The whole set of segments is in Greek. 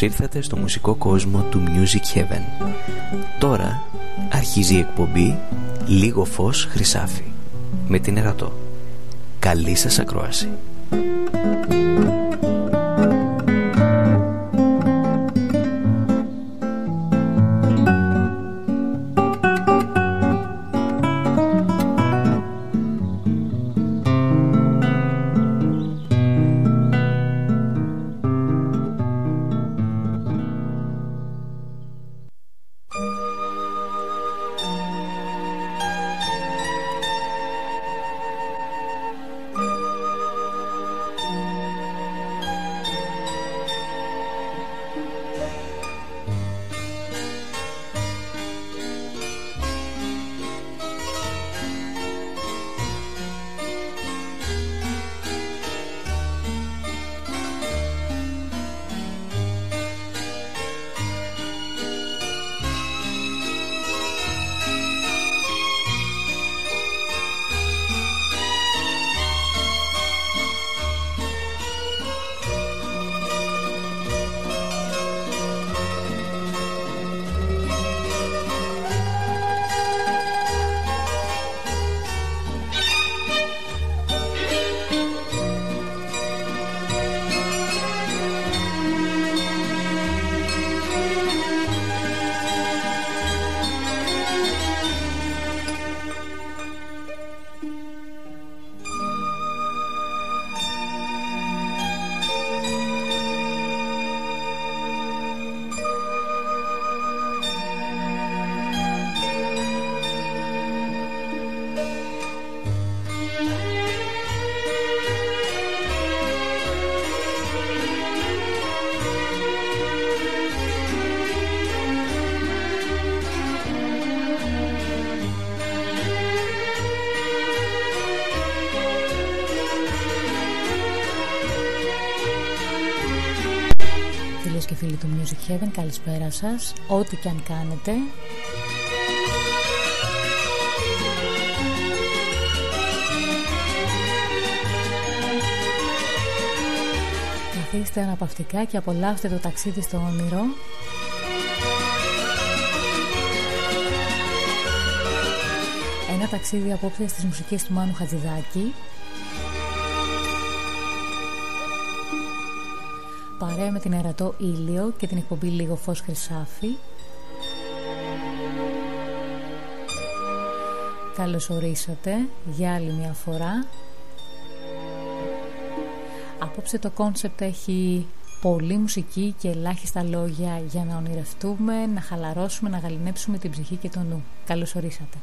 Καλώς ήρθατε στο μουσικό κόσμο του Music Heaven. Τώρα αρχίζει η εκπομπή «Λίγο φως χρυσάφι» με την Ερατό. Καλή σας ακρόαση. Heaven, καλησπέρα σας, ό,τι και αν κάνετε. Καθίστε αναπαυτικά και απολαύστε το ταξίδι στο όνειρο. Ένα ταξίδι απόψε στις μουσικές του Μάνου Χατζηδάκη την Ερατό Ήλιο και την εκπομπή Λίγο Φως Χρυσάφι. Καλώς ορίσατε για άλλη μια φορά. Απόψε το κόνσεπτ έχει πολλή μουσική και ελάχιστα λόγια για να ονειρευτούμε, να χαλαρώσουμε, να γαληνέψουμε την ψυχή και το νου. Καλώς ορίσατε.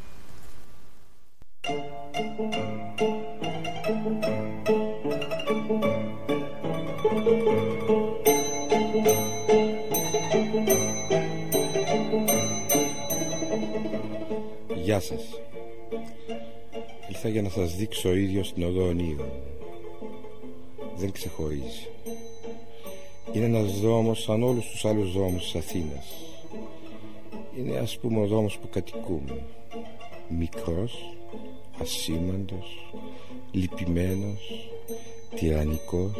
Γεια σας. Ήρθα για να σας δείξω ο ίδιος την οδό ονείρων Δεν ξεχωρίζει. Είναι ένας δρόμος σαν όλους τους άλλους δρόμους της Αθήνας. Είναι ας πούμε ο δρόμος που κατοικούμε. Μικρός, ασήμαντος, λυπημένος, τυραννικός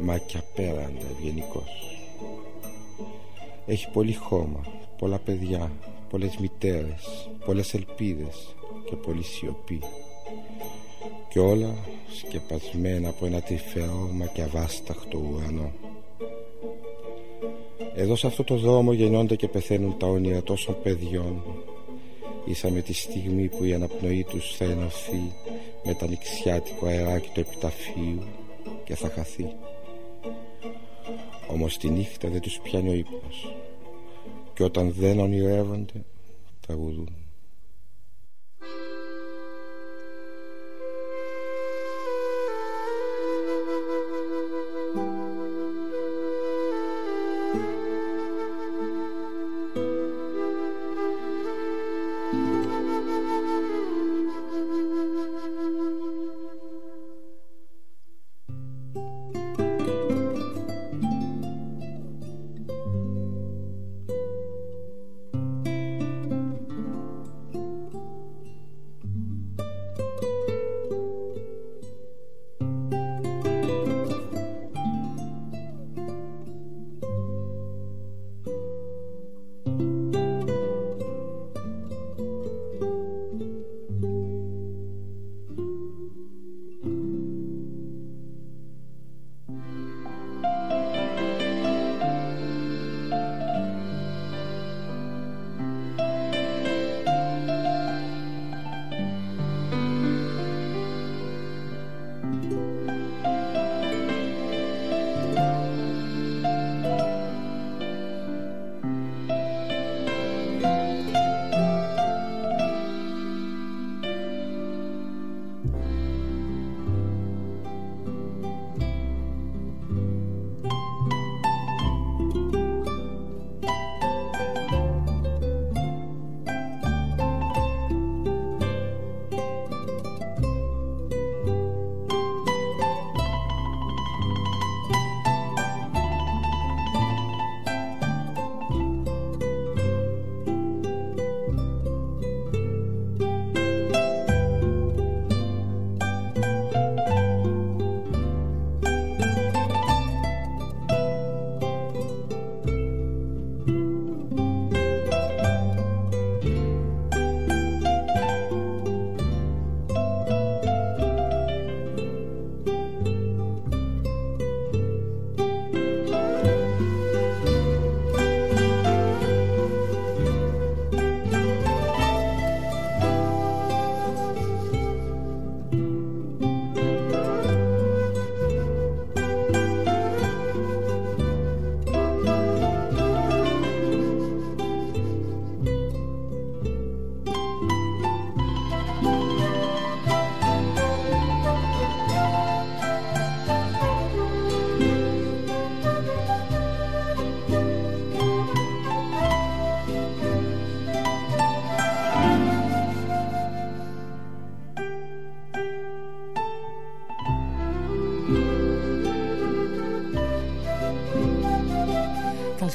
Μα και απέραντα ευγενικός. Έχει πολύ χώμα, πολλά παιδιά, πολλές μητέρες, πολλές ελπίδες και πολλή σιωπή και όλα σκεπασμένα από ένα τρυφερό μα και αβάσταχτο ουρανό. Εδώ σε αυτό το δρόμο γεννώνται και πεθαίνουν τα όνειρα τόσων παιδιών Ήσαμε τη στιγμή που η αναπνοή τους θα ενωθεί με τα νηξιάτικο αεράκι του επιταφείου και θα χαθεί. όμως τη νύχτα δεν τους πιάνει ο ύπνος και όταν δεν ονειρεύονται τραγουδούν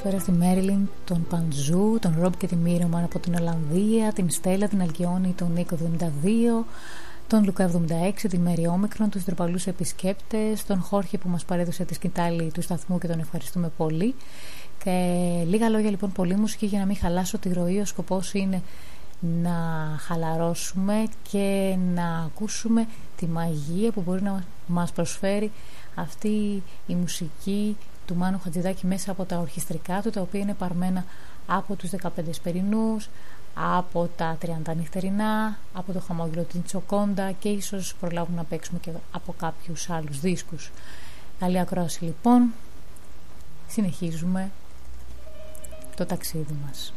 Καλησπέρα στη Μέριλιν, τον Παντζού, τον Ρόμπ και τη Μύρωμαν από την Ολλανδία, την Στέλλα, την Αλκιόνη, τον Νίκο 72, τον Λουκά 76, τη Μέρι Όμικρον, τους τροπαλούς επισκέπτες, τον Χόρχε που μας παρέδωσε τη σκητάλη του σταθμού και τον ευχαριστούμε πολύ. Και λίγα λόγια λοιπόν, πολύ μουσική για να μην χαλάσω τη ροή. Ο σκοπός είναι να χαλαρώσουμε και να ακούσουμε τη μαγεία που μπορεί να μας προσφέρει αυτή η μουσική του Μάνου Χατζηδάκη μέσα από τα ορχιστρικά του τα οποία είναι παρμένα από τους 15 Σπερινούς από τα 30 νυχτερινά από το χαμόγελο την Τσοκόντα και ίσως προλάβουμε να παίξουμε και από κάποιους άλλους δίσκους. Καλή ακρόαση λοιπόν. Συνεχίζουμε το ταξίδι μας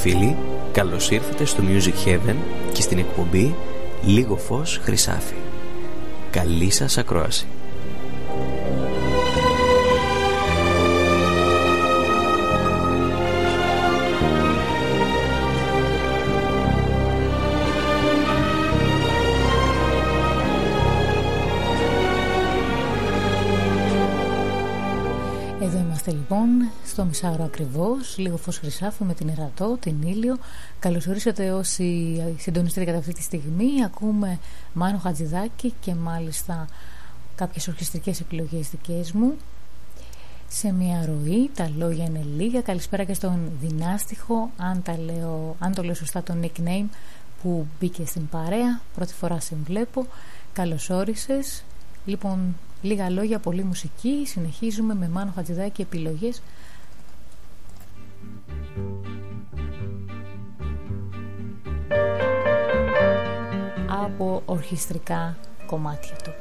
φίλοι, καλώς ήρθατε στο Music Heaven και στην εκπομπή Λίγο Φως Χρυσάφι. Καλή σας ακρόαση. Στο μισάωρο ακριβώς, λίγο φως χρυσάφι με την Ερατό, την Ήλιο. Καλώς ορίσατε όσοι συντονιστείτε κατά αυτή τη στιγμή. Ακούμε Μάνο Χατζηδάκη και μάλιστα κάποιες ορχιστρικές επιλογές δικές μου. Σε μια ροή, τα λόγια είναι λίγα. Καλησπέρα και στον Δυνάστιχο, αν, τα λέω, αν το λέω σωστά το nickname που μπήκε στην παρέα. Πρώτη φορά σε βλέπω. Καλώς όρισες. Λοιπόν, λίγα λόγια, πολύ μουσική. Συνεχίζουμε με Μάνο Χατζηδάκη επιλογές από ορχιστρικά κομμάτια του.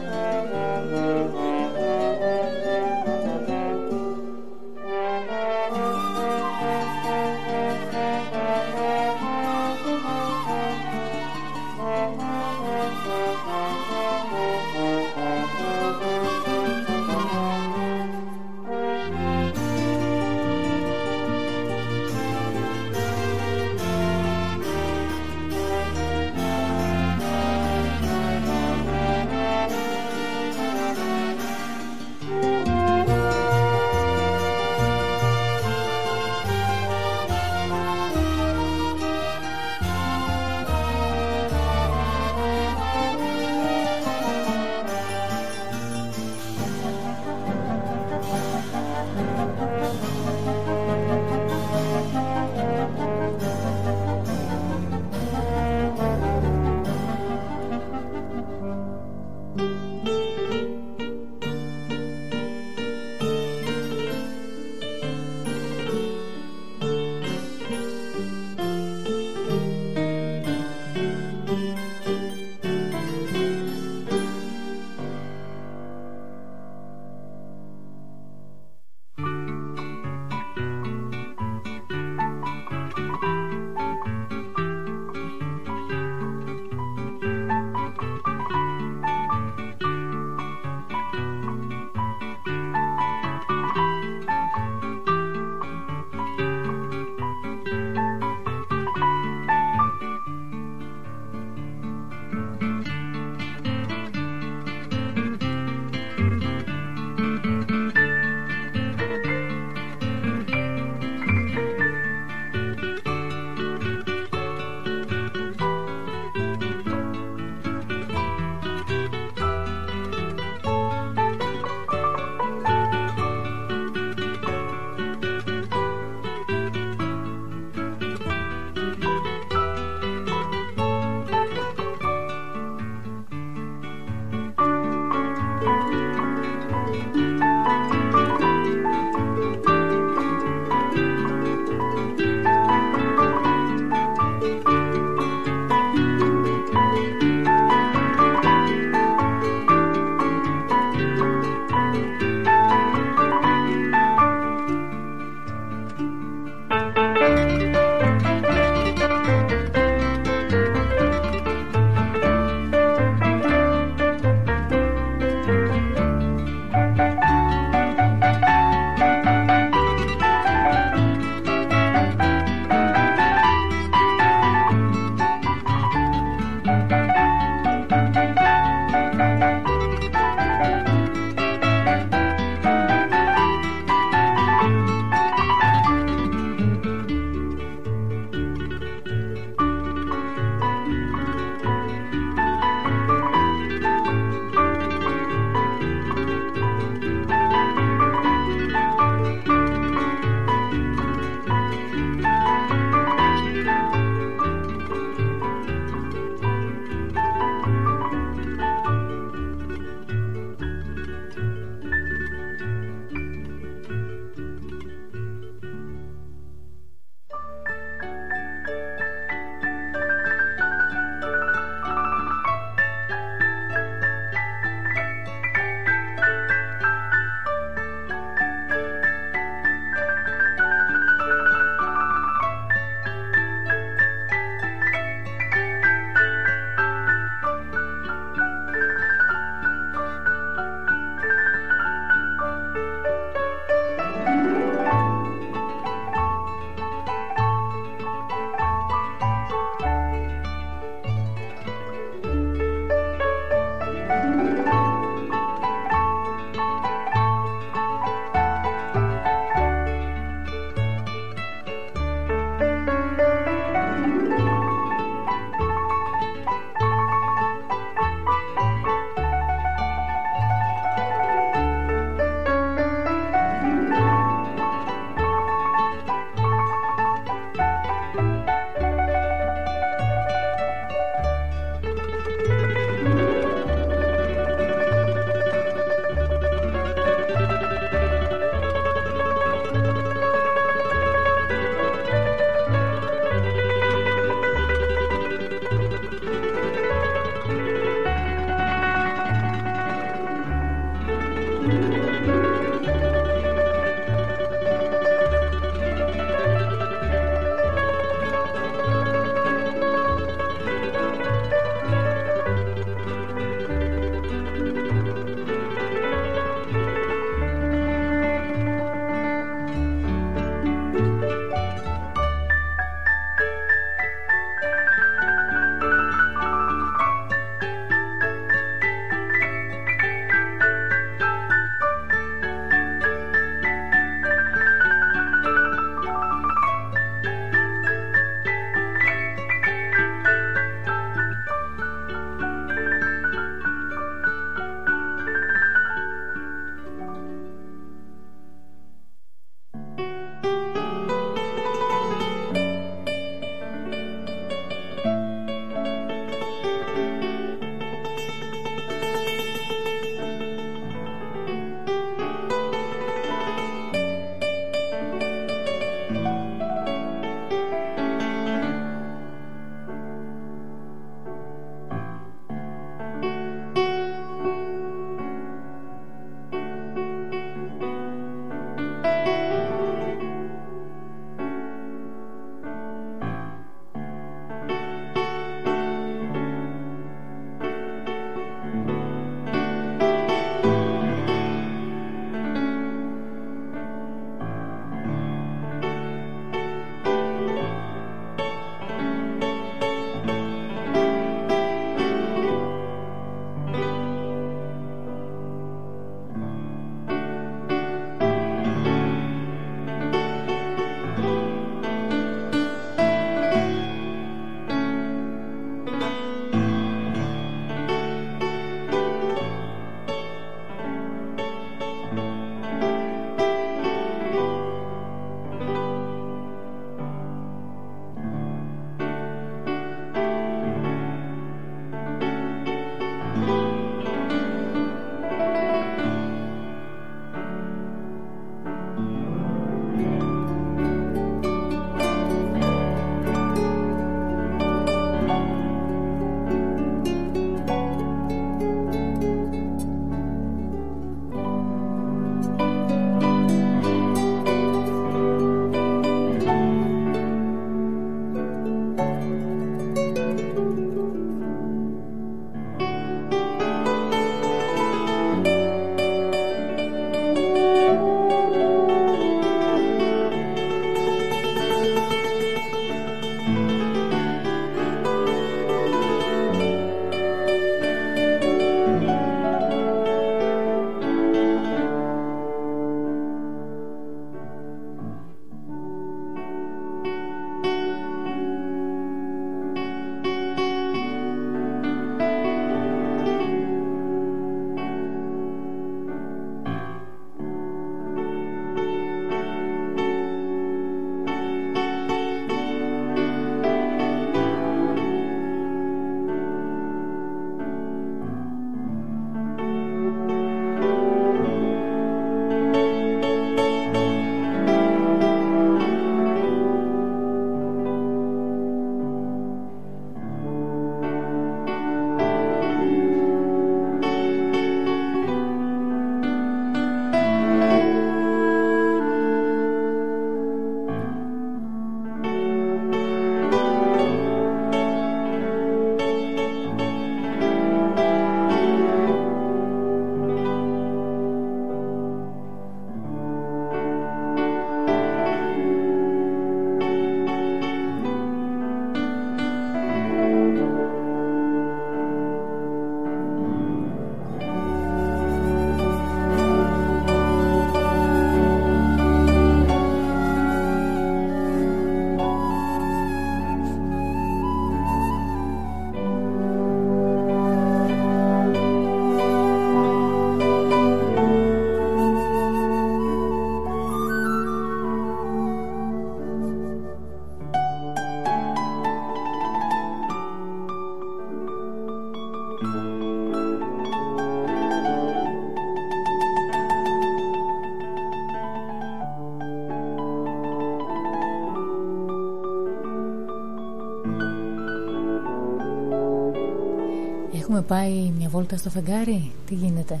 Πάει μια βόλτα στο φεγγάρι; Τι γίνεται;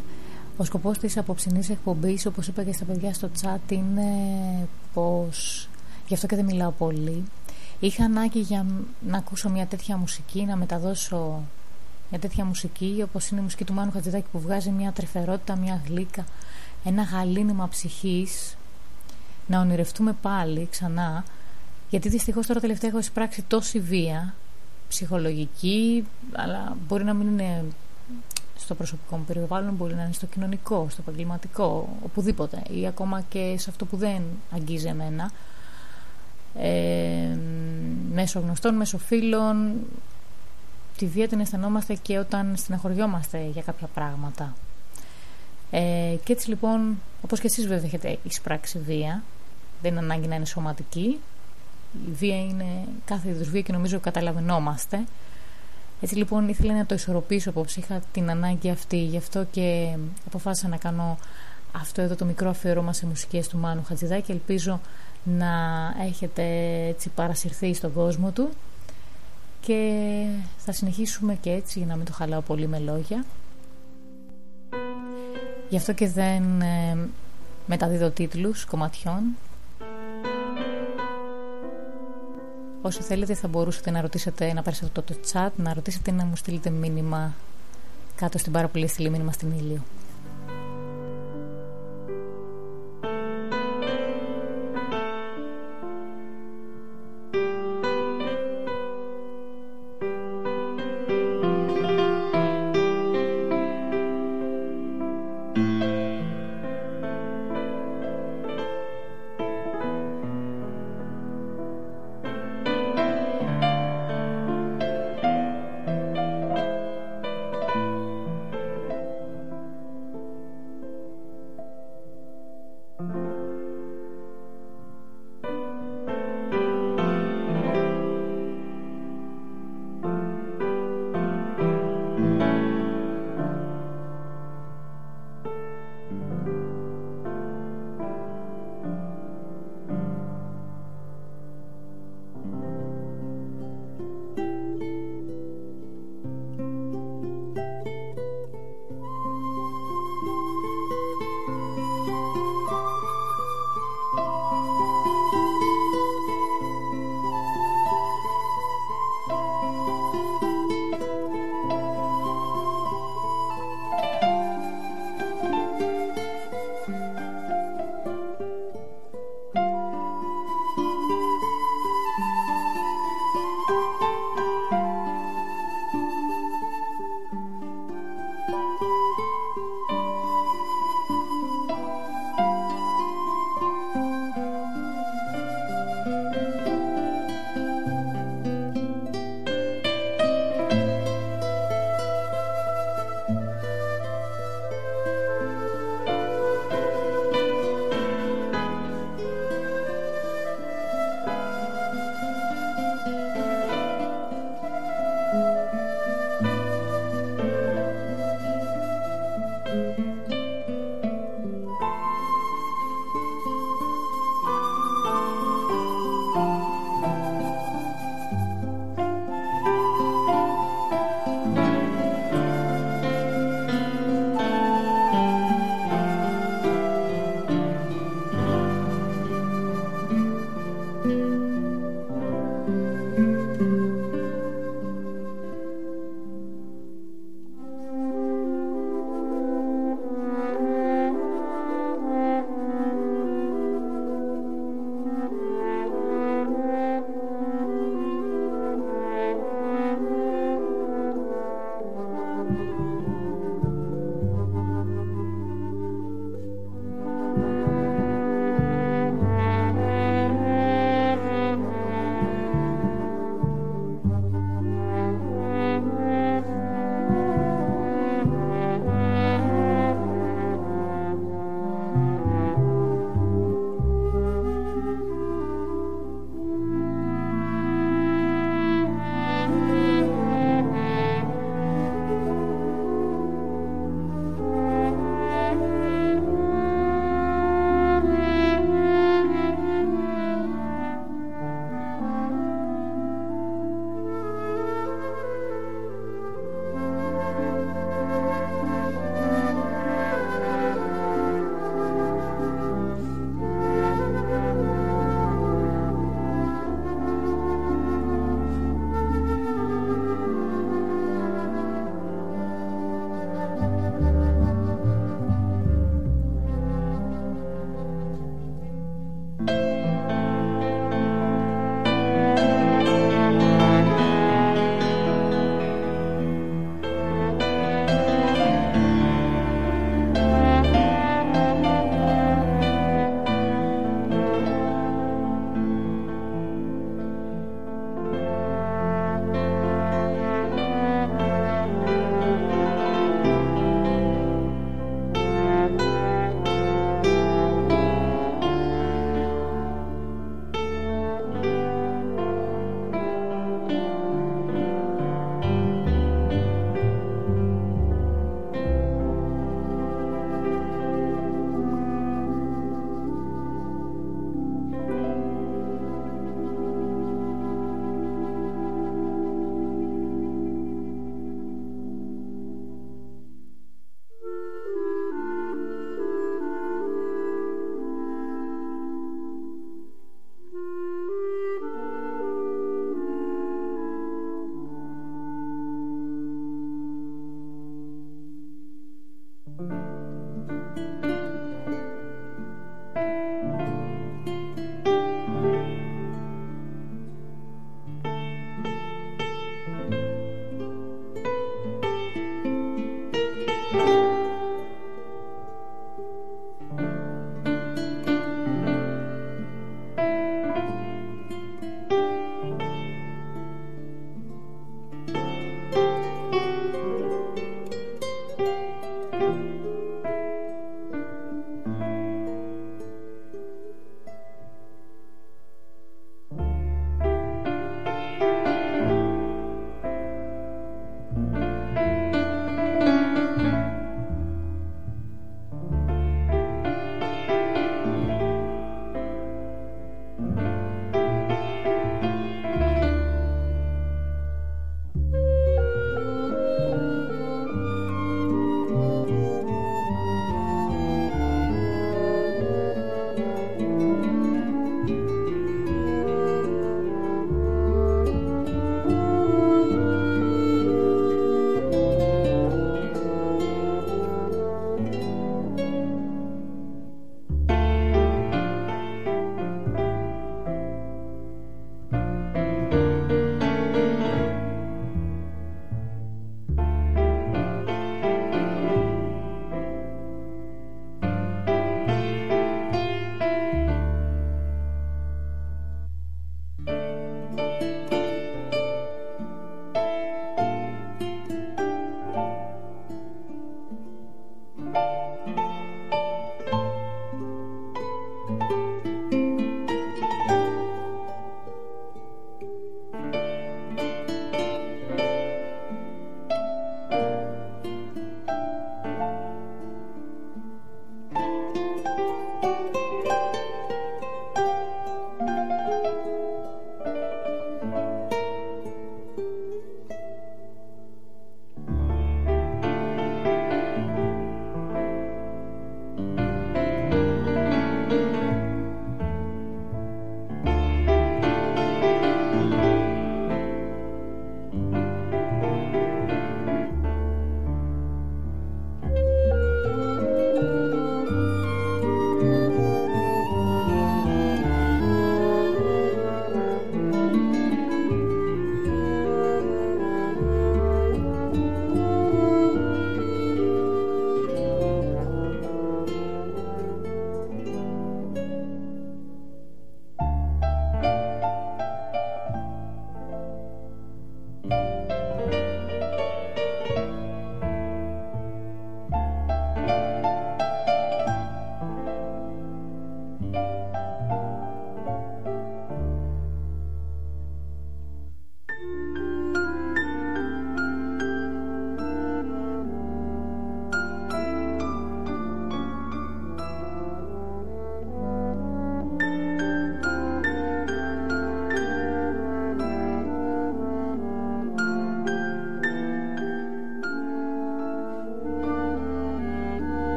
Ο σκοπός της απόψινής εκπομπής, όπως είπα και στα παιδιά στο chat, είναι πως... Γι' αυτό και δεν μιλάω πολύ. Είχα ανάγκη για να ακούσω μια τέτοια μουσική, να μεταδώσω μια τέτοια μουσική, όπως είναι η μουσική του Μάνου Χατζηδάκη που βγάζει μια τρεφερότητα, μια γλύκα, ένα γαλήνιμα ψυχής, να ονειρευτούμε πάλι ξανά, γιατί δυστυχώς τώρα τελευταία έχω εισπράξει τόση βία, ψυχολογική, αλλά μπορεί να μην είναι στο προσωπικό μου περιβάλλον, μπορεί να είναι στο κοινωνικό, στο επαγγελματικό, οπουδήποτε ή ακόμα και σε αυτό που δεν αγγίζει εμένα. Ε, μέσω γνωστών, μέσω φίλων τη βία την αισθανόμαστε και όταν στεναχωριόμαστε για κάποια πράγματα. Ε, και έτσι λοιπόν όπως και εσείς βέβαια έχετε εισπράξει βία δεν είναι ανάγκη να είναι σωματική. Η βία είναι κάθε είδους βία και νομίζω καταλαβαίνόμαστε έτσι λοιπόν ήθελα να το ισορροπήσω απόψε. Είχα την ανάγκη αυτή, γι' αυτό και αποφάσισα να κάνω αυτό εδώ το μικρό αφιερώμα σε μουσικές του Μάνου Χατζηδάκη. Ελπίζω να έχετε έτσι παρασυρθεί στον κόσμο του και θα συνεχίσουμε και έτσι για να μην το χαλάω πολύ με λόγια. Γι' αυτό και δεν ε, μεταδίδω τίτλους κομματιών Όσο θέλετε θα μπορούσατε να ρωτήσετε, να πάρετε το, το chat, να ρωτήσετε να μου στείλετε μήνυμα κάτω στην πάρα πολύ στείλει μήνυμα στην ήλιο.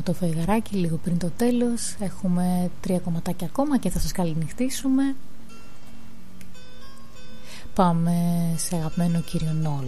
Χάρτινο το φεγγαράκι λίγο πριν το τέλος. Έχουμε τρία κομματάκια ακόμα και θα σας καληνυχτήσουμε. Πάμε σε αγαπημένο κύριο Νόλ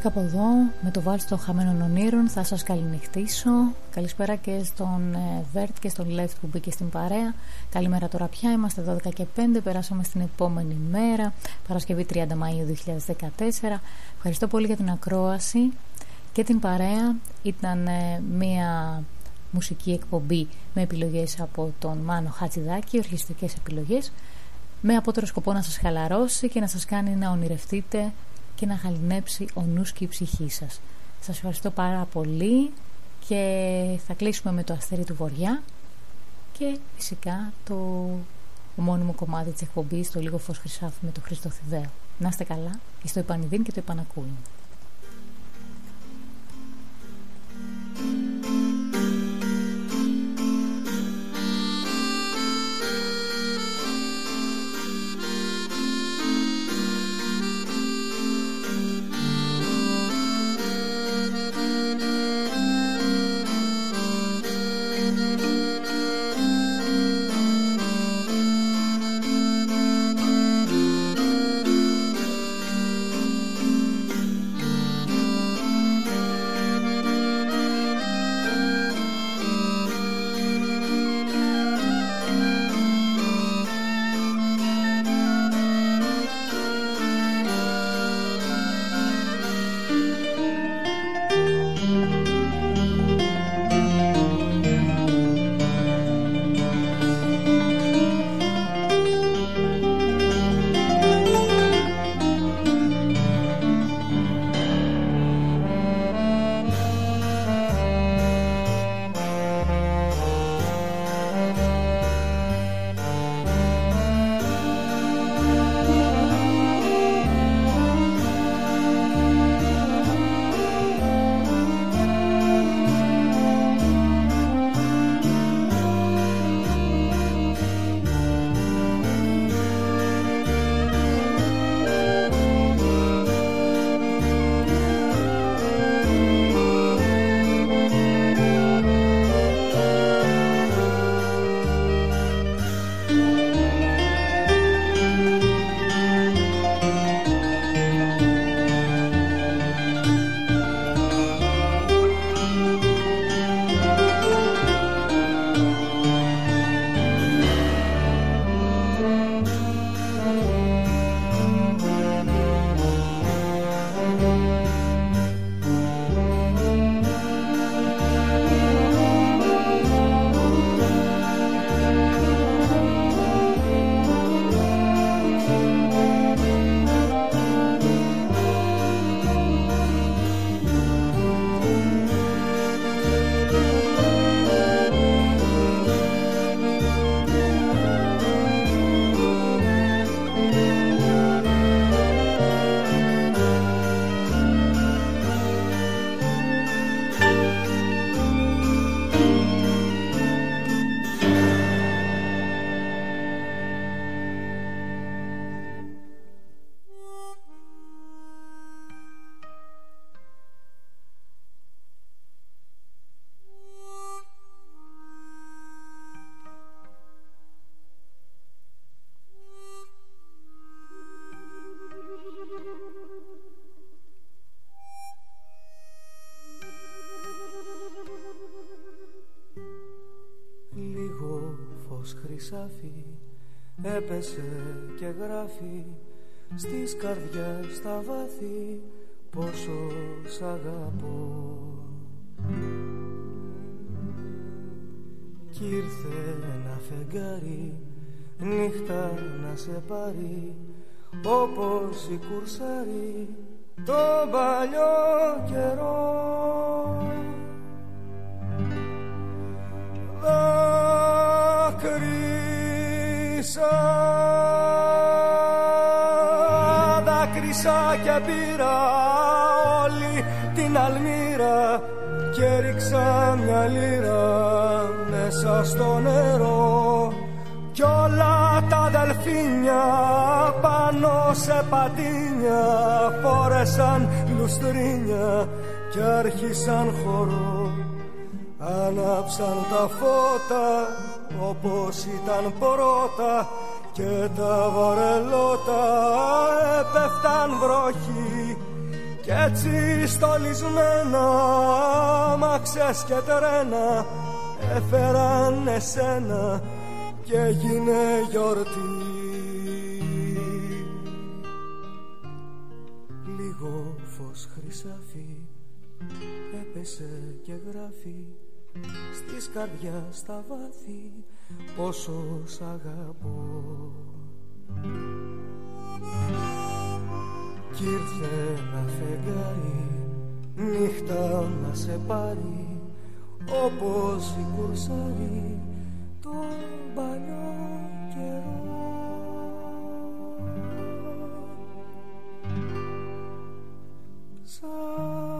Και κάπου εδώ με το βάλς των χαμένων ονείρων θα σας καληνυχτήσω. Καλησπέρα και στον ε, Βέρτ και στον Λεφτ που μπήκε στην παρέα. Καλημέρα τώρα πια, είμαστε 12 και 5 Περάσαμε στην επόμενη μέρα Παρασκευή 30 Μαΐου 2014 Ευχαριστώ πολύ για την ακρόαση και την παρέα. Ήταν ε, μια μουσική εκπομπή με επιλογές από τον Μάνο Χατζηδάκη Ορχιστικές επιλογές με απότερο σκοπό να σας χαλαρώσει και να σας κάνει να ονειρευτείτε και να χαλινέψει ο νους και η ψυχή σας. Σας ευχαριστώ πάρα πολύ και θα κλείσουμε με το αστέρι του Βοριά και φυσικά το μόνιμο κομμάτι της εκπομπής το λίγο φως χρυσάφι με το Χρήστο Θηδαίο. Να είστε καλά, στο επανειδήν και το επανακούιν. Έπεσε και γράφει στις καρδιές στα βάθη πόσο σ' αγαπώ. Κι ήρθε ένα φεγγάρι νύχτα να σε πάρει όπως η κουρσάρι το παλιό καιρό δάκρυσα δάκρυσα και πήρα όλη την αλμύρα και ρίξα μια λίρα μέσα στο νερό. Κι όλα τα δελφίνια πάνω σε πατίνια φόρεσαν λουστρίνια και άρχισαν χορό. Άναψαν τα φώτα όπως ήταν πρώτα και τα βαρελότα έπεφταν βροχή. Κι έτσι στολισμένα μαξές και τρένα έφεραν εσένα και έγινε γιορτή. Λίγο φως χρυσάφι έπεσε και γράφει στις καρδιά στα βάθη πόσο σ' αγαπώ. Κι ήρθε ένα φεγγάρι νύχτα να σε πάρει όπως η κουρσάρι τον παλιό καιρό. Σαν